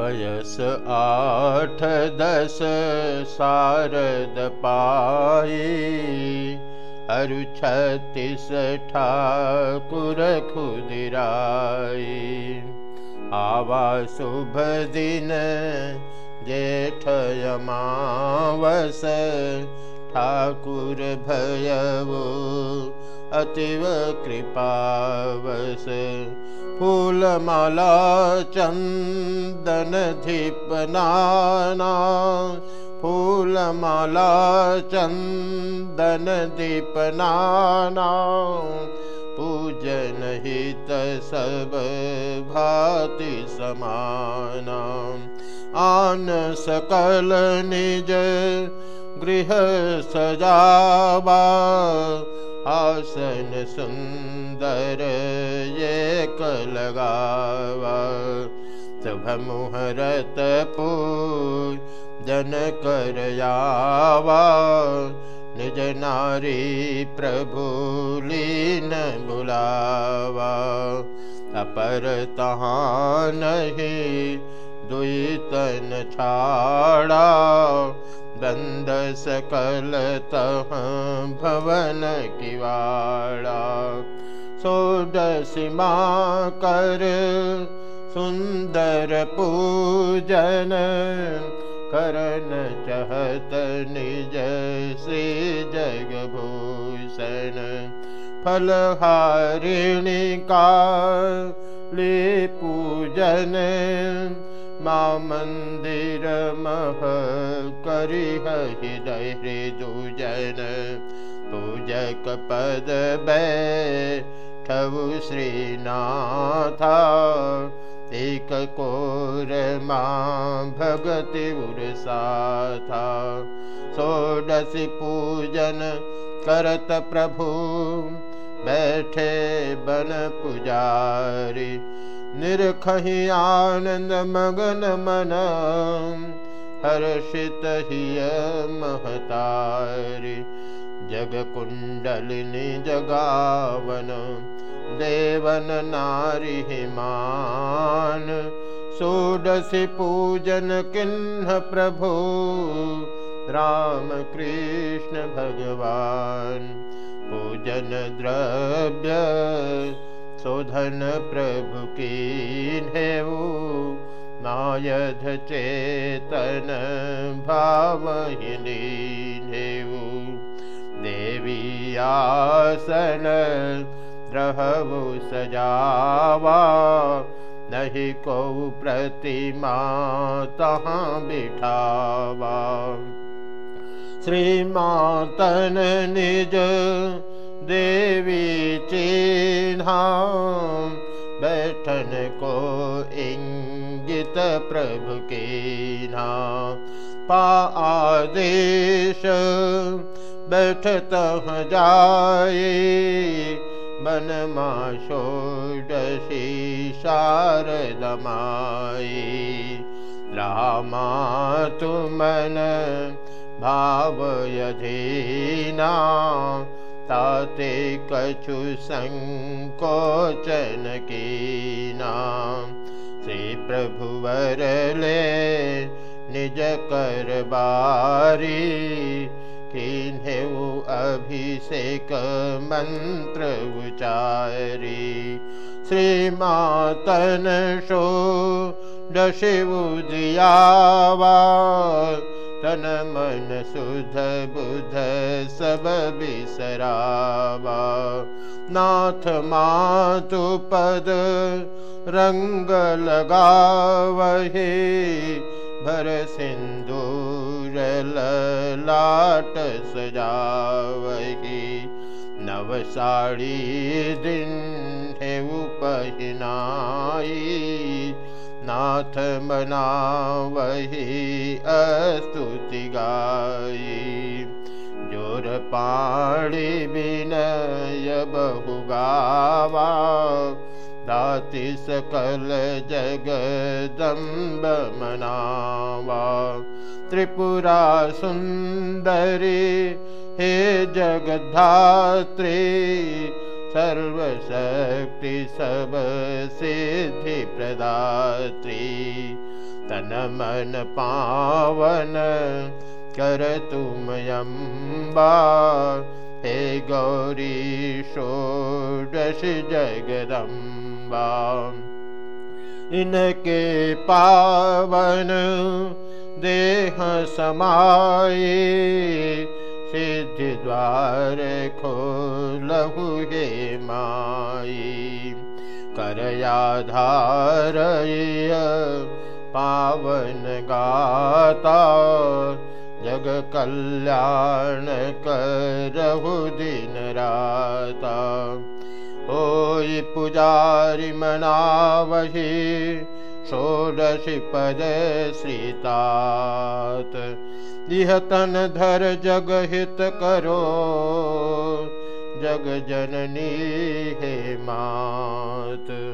पयस आठ ठाकुर खुदिराई आवा शुभ दिन जेठ यमावस ठाकुर भयवो अतीव कृपावस फूलमाला चन्दन दीपनाना फूलमाला चन्दन दीपनाना पूजन हित सब भाति समाना। आन सकल निज गृह सजावा आसन सुन्दर एक शुभ मुहूर्त पूर जन करयावा निज नारी प्रभु लीन बुलावा अपर तहाँ नहीं दुई तन छाड़ा बंद सकल तह भवन किवाड़ा कर सुंदर पूजन करन चहत निज श्री जगभूषण। फलहारिणी का ले पूजन मा मंदिर मह करी हृदय हृदुजन पूजक पद बैठु श्रीनाथा। एक कोर माँ भगति था सोडसी पूजन करत प्रभु बैठे बन पुजारी निरखही आनंद मगन मन हर्षित हिय महतारी। जग कुंडलिनी जगावन देवन नारी हिमान। षोडशी पूजन किन्ह प्रभु राम कृष्ण भगवान। पूजन द्रव्य शोधन प्रभु की नायध चेतन भावहिनी देवी आसन रहु सजावा नहीं को प्रतिमा तहाँ बिठावा। श्रीमातन निज देवी चिन्हा प्रभु के ना पा आदेश बैठत जाए मन मा षोडशी रामा तुमन भावयधीना। ताते कछु संकोचन कीना श्री प्रभुवरले निज करबारी किन्हेउ अभिषेक मंत्र उचारी। श्रीमातन शो दशिवु दियावा तन मन सुध बुध सब बिसरावा। नाथ मातु पद रंग लगावहे भर लाट सजावही। नव है उपहनाई नाथ मनावही अस्तुति गाई। जोर पाणी बिनय बहु गावा दाति सकल जगदम्ब मनावा त्रिपुरा सुन्दरी हे जगधात्री सर्वशक्ति सब सिद्धि प्रदात्री। तन मन पावन कर तुम यम्बा हे गौरी षोडश जगदम्बा। इनके पावन देह समाये सिद्धि खोलहु हे माई करयाधार पावन गाता जग कल्याण करहु दिन राता। होई पुजारी मनावही षोडशी पद श्रीतात। तन धर जग हित करो जग जननी हे मात